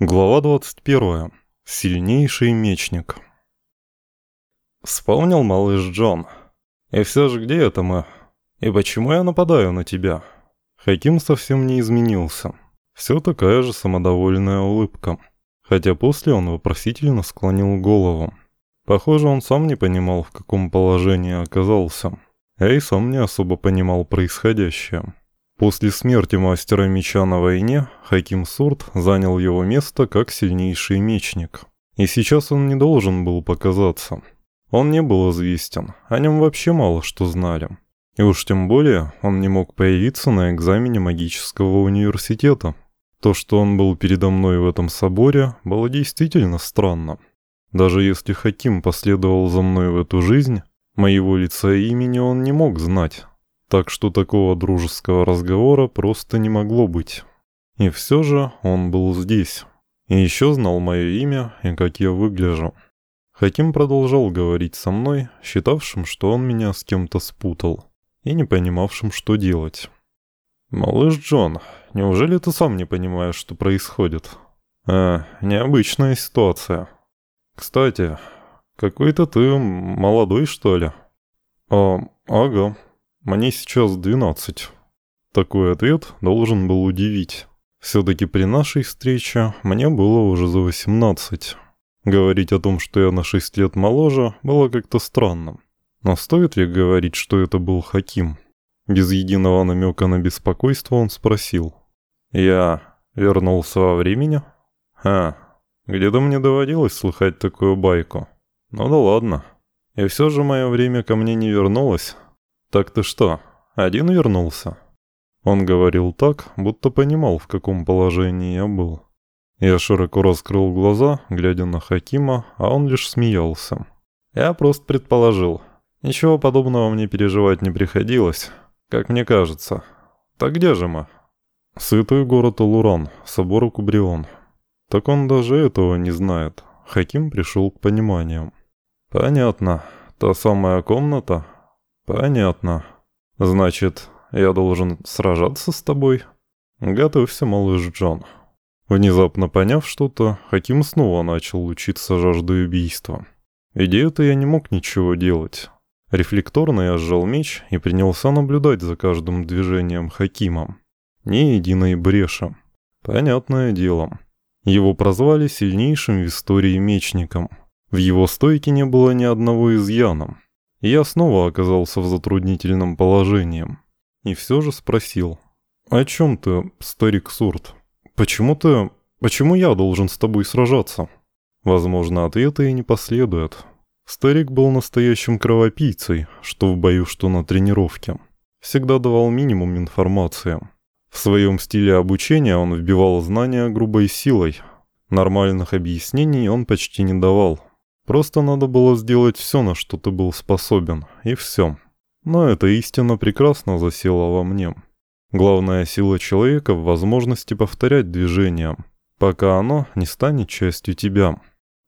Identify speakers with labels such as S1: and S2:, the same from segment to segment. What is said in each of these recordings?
S1: Глава 21. Сильнейший мечник. Вспомнил малыш Джон. И все же где это мы? И почему я нападаю на тебя? Хаким совсем не изменился. Все такая же самодовольная улыбка. Хотя после он вопросительно склонил голову. Похоже, он сам не понимал, в каком положении оказался. Я и сам не особо понимал происходящее. После смерти мастера меча на войне Хаким Сурт занял его место как сильнейший мечник. И сейчас он не должен был показаться. Он не был известен, о нем вообще мало что знали. И уж тем более он не мог появиться на экзамене магического университета. То, что он был передо мной в этом соборе, было действительно странно. Даже если Хаким последовал за мной в эту жизнь, моего лица и имени он не мог знать. Так что такого дружеского разговора просто не могло быть. И все же он был здесь. И еще знал мое имя и как я выгляжу. Хаким продолжал говорить со мной, считавшим, что он меня с кем-то спутал, и не понимавшим, что делать. «Малыш Джон, неужели ты сам не понимаешь, что происходит?» «Э, необычная ситуация. Кстати, какой-то ты молодой, что ли?» «О, ага, мне сейчас 12. Такой ответ должен был удивить. Все-таки при нашей встрече мне было уже за 18. Говорить о том, что я на 6 лет моложе, было как-то странно. Но стоит ли говорить, что это был Хаким? Без единого намека на беспокойство он спросил. «Я вернулся во времени?» «А, где-то мне доводилось слыхать такую байку. Ну да ладно. И все же мое время ко мне не вернулось». «Так ты что, один вернулся?» Он говорил так, будто понимал, в каком положении я был. Я широко раскрыл глаза, глядя на Хакима, а он лишь смеялся. «Я просто предположил. Ничего подобного мне переживать не приходилось, как мне кажется. Так где же мы?» «Святой город Алуран, собор Кубрион». Так он даже этого не знает. Хаким пришел к пониманию. «Понятно. Та самая комната, «Понятно. Значит, я должен сражаться с тобой?» «Готовься, малыш Джон». Внезапно поняв что-то, Хаким снова начал лучиться жаждой убийства. Идею-то я не мог ничего делать. Рефлекторно я сжал меч и принялся наблюдать за каждым движением Хакима. Ни единой бреши. Понятное дело. Его прозвали сильнейшим в истории мечником. В его стойке не было ни одного изъяна я снова оказался в затруднительном положении. И все же спросил. «О чем ты, старик Сурт? Почему ты... Почему я должен с тобой сражаться?» Возможно, ответа и не последует. Старик был настоящим кровопийцей, что в бою, что на тренировке. Всегда давал минимум информации. В своем стиле обучения он вбивал знания грубой силой. Нормальных объяснений он почти не давал. Просто надо было сделать все, на что ты был способен, и все. Но эта истина прекрасно засела во мне. Главная сила человека в возможности повторять движения, пока оно не станет частью тебя.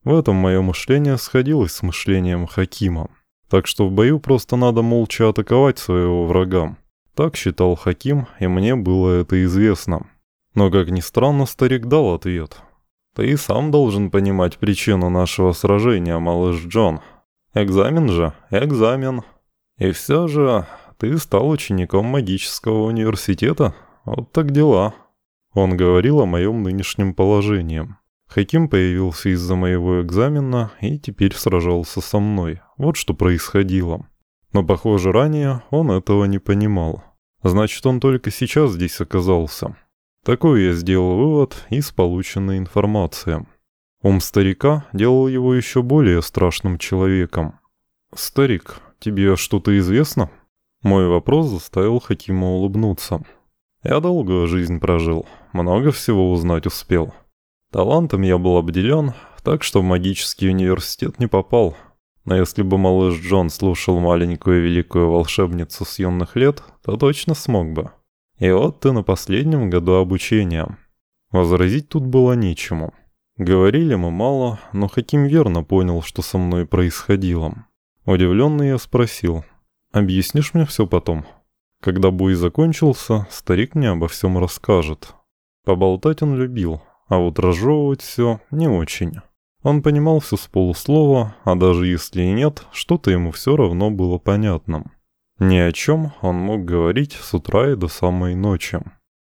S1: В этом мое мышление сходилось с мышлением Хакима. Так что в бою просто надо молча атаковать своего врага. Так считал Хаким, и мне было это известно. Но, как ни странно, старик дал ответ. Ты сам должен понимать причину нашего сражения, малыш Джон. Экзамен же, экзамен. И все же ты стал учеником магического университета. Вот так дела. Он говорил о моем нынешнем положении. Хаким появился из-за моего экзамена и теперь сражался со мной. Вот что происходило. Но, похоже, ранее он этого не понимал. Значит, он только сейчас здесь оказался. Такой я сделал вывод из полученной информации. Ум старика делал его еще более страшным человеком. «Старик, тебе что-то известно?» Мой вопрос заставил Хакима улыбнуться. «Я долгую жизнь прожил, много всего узнать успел. Талантом я был обделен, так что в магический университет не попал. Но если бы малыш Джон слушал маленькую великую волшебницу с юных лет, то точно смог бы». И вот ты на последнем году обучения. Возразить тут было нечему. Говорили мы мало, но Хаким верно понял, что со мной происходило. Удивленный я спросил, «Объяснишь мне все потом?» Когда бой закончился, старик мне обо всем расскажет. Поболтать он любил, а вот разжевывать все не очень. Он понимал все с полуслова, а даже если и нет, что-то ему все равно было понятным. Ни о чем он мог говорить с утра и до самой ночи.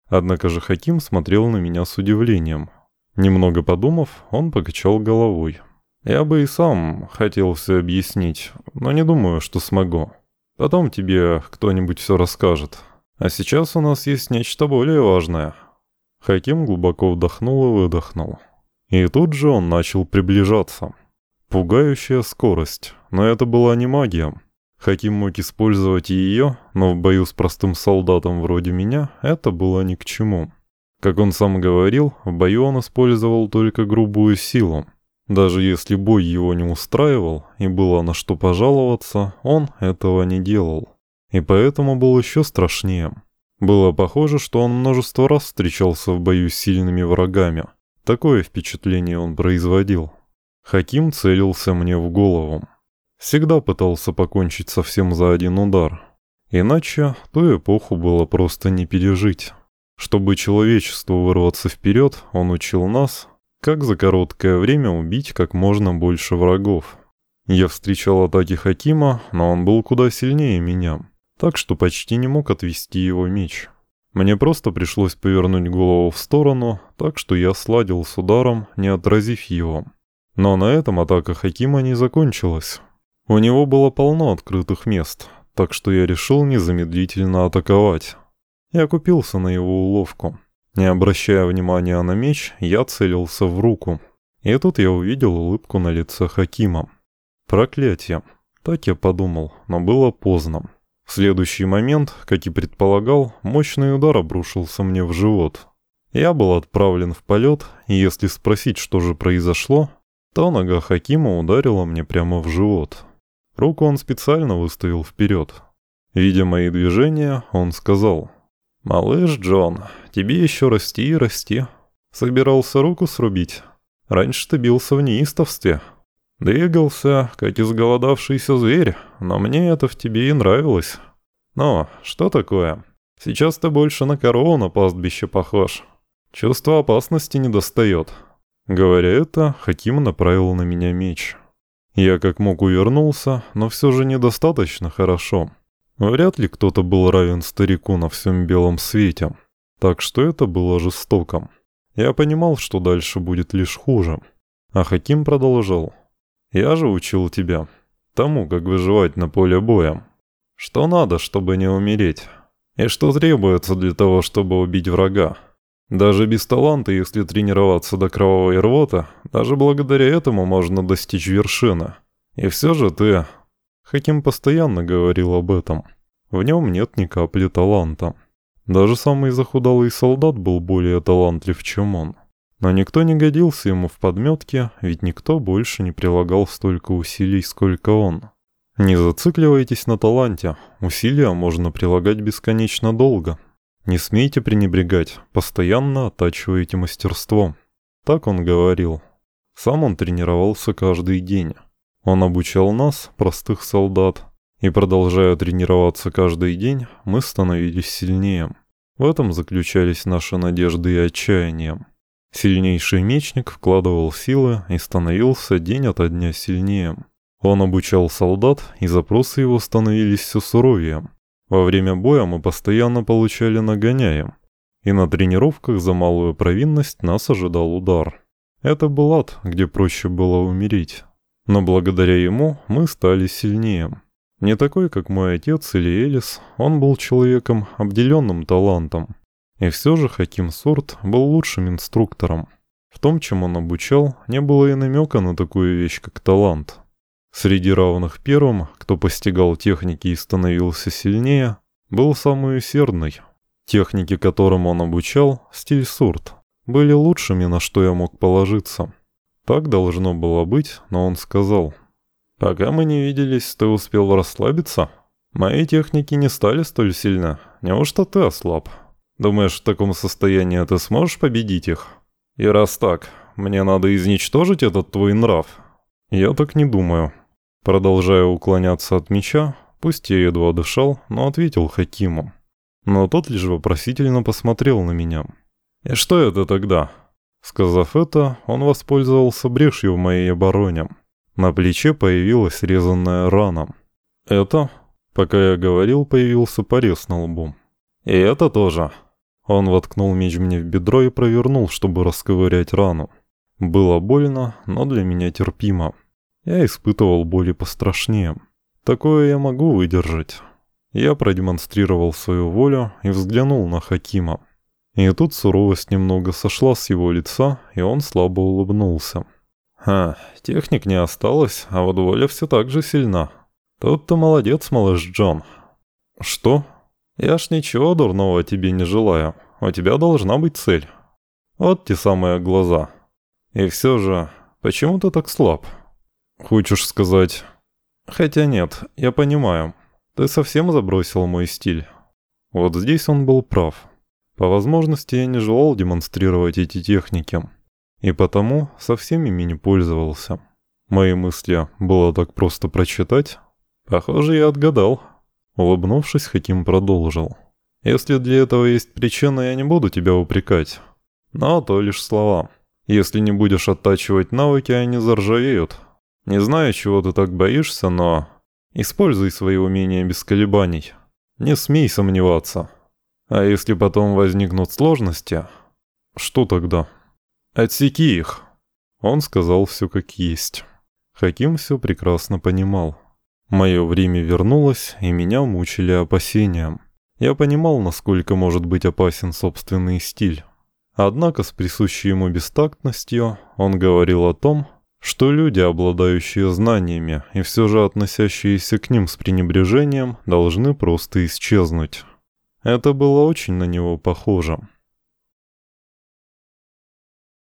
S1: Однако же Хаким смотрел на меня с удивлением. Немного подумав, он покачал головой. «Я бы и сам хотел все объяснить, но не думаю, что смогу. Потом тебе кто-нибудь все расскажет. А сейчас у нас есть нечто более важное». Хаким глубоко вдохнул и выдохнул. И тут же он начал приближаться. Пугающая скорость, но это была не магия. Хаким мог использовать ее, но в бою с простым солдатом вроде меня это было ни к чему. Как он сам говорил, в бою он использовал только грубую силу. Даже если бой его не устраивал и было на что пожаловаться, он этого не делал. И поэтому был еще страшнее. Было похоже, что он множество раз встречался в бою с сильными врагами. Такое впечатление он производил. Хаким целился мне в голову. Всегда пытался покончить совсем за один удар. Иначе ту эпоху было просто не пережить. Чтобы человечеству вырваться вперед, он учил нас, как за короткое время убить как можно больше врагов. Я встречал атаки Хакима, но он был куда сильнее меня, так что почти не мог отвести его меч. Мне просто пришлось повернуть голову в сторону, так что я сладил с ударом, не отразив его. Но на этом атака Хакима не закончилась. У него было полно открытых мест, так что я решил незамедлительно атаковать. Я купился на его уловку. Не обращая внимания на меч, я целился в руку. И тут я увидел улыбку на лице Хакима. Проклятие. Так я подумал, но было поздно. В следующий момент, как и предполагал, мощный удар обрушился мне в живот. Я был отправлен в полет, и если спросить, что же произошло, то нога Хакима ударила мне прямо в живот. Руку он специально выставил вперед. Видя мои движения, он сказал, «Малыш Джон, тебе еще расти и расти. Собирался руку срубить. Раньше ты бился в неистовстве. Двигался, как изголодавшийся зверь, но мне это в тебе и нравилось. Но что такое? Сейчас ты больше на корову на пастбище похож. Чувство опасности не достает». Говоря это, Хаким направил на меня меч. Я как мог увернулся, но все же недостаточно хорошо. Вряд ли кто-то был равен старику на всем белом свете. Так что это было жестоко. Я понимал, что дальше будет лишь хуже. А Хаким продолжал. «Я же учил тебя тому, как выживать на поле боя. Что надо, чтобы не умереть? И что требуется для того, чтобы убить врага? Даже без таланта, если тренироваться до кровавой рвоты, даже благодаря этому можно достичь вершины. И все же ты... Хаким постоянно говорил об этом. В нем нет ни капли таланта. Даже самый захудалый солдат был более талантлив, чем он. Но никто не годился ему в подметке, ведь никто больше не прилагал столько усилий, сколько он. Не зацикливайтесь на таланте, усилия можно прилагать бесконечно долго. Не смейте пренебрегать, постоянно оттачивайте мастерство. Так он говорил. Сам он тренировался каждый день. Он обучал нас, простых солдат, и продолжая тренироваться каждый день, мы становились сильнее. В этом заключались наши надежды и отчаяния. Сильнейший мечник вкладывал силы и становился день ото дня сильнее. Он обучал солдат, и запросы его становились все суровее. Во время боя мы постоянно получали нагоняем, и на тренировках за малую провинность нас ожидал удар. Это был ад, где проще было умереть. Но благодаря ему мы стали сильнее. Не такой, как мой отец или Элис, он был человеком, обделенным талантом. И все же Хаким Сурт был лучшим инструктором. В том, чем он обучал, не было и намека на такую вещь, как талант. Среди равных первым, кто постигал техники и становился сильнее, был самый усердный. Техники, которым он обучал, стиль сурт, были лучшими, на что я мог положиться. Так должно было быть, но он сказал. «Пока мы не виделись, ты успел расслабиться? Мои техники не стали столь сильно. Неужто ты ослаб? Думаешь, в таком состоянии ты сможешь победить их? И раз так, мне надо изничтожить этот твой нрав?» «Я так не думаю», Продолжая уклоняться от меча, пусть я едва дышал, но ответил Хакиму. Но тот лишь вопросительно посмотрел на меня. «И что это тогда?» Сказав это, он воспользовался брешью в моей обороне. На плече появилась резанная рана. Это, пока я говорил, появился порез на лбу. И это тоже. Он воткнул меч мне в бедро и провернул, чтобы расковырять рану. Было больно, но для меня терпимо. Я испытывал боли пострашнее. Такое я могу выдержать. Я продемонстрировал свою волю и взглянул на Хакима. И тут суровость немного сошла с его лица, и он слабо улыбнулся. «Ха, техник не осталось, а вот воля все так же сильна. Тут ты молодец, малыш Джон». «Что?» «Я ж ничего дурного тебе не желаю. У тебя должна быть цель. Вот те самые глаза. И все же, почему ты так слаб?» «Хочешь сказать...» «Хотя нет, я понимаю. Ты совсем забросил мой стиль». Вот здесь он был прав. По возможности я не желал демонстрировать эти техники. И потому совсем ими не пользовался. Мои мысли было так просто прочитать. Похоже, я отгадал. Улыбнувшись, Хаким продолжил. «Если для этого есть причина, я не буду тебя упрекать. Но то лишь слова. Если не будешь оттачивать навыки, они заржавеют. Не знаю, чего ты так боишься, но... Используй свои умения без колебаний. Не смей сомневаться. А если потом возникнут сложности, что тогда? Отсеки их. Он сказал все как есть. Хаким все прекрасно понимал. Мое время вернулось, и меня мучили опасения. Я понимал, насколько может быть опасен собственный стиль. Однако с присущей ему бестактностью он говорил о том, что люди, обладающие знаниями и все же относящиеся к ним с пренебрежением, должны просто исчезнуть. Это было очень на него похоже.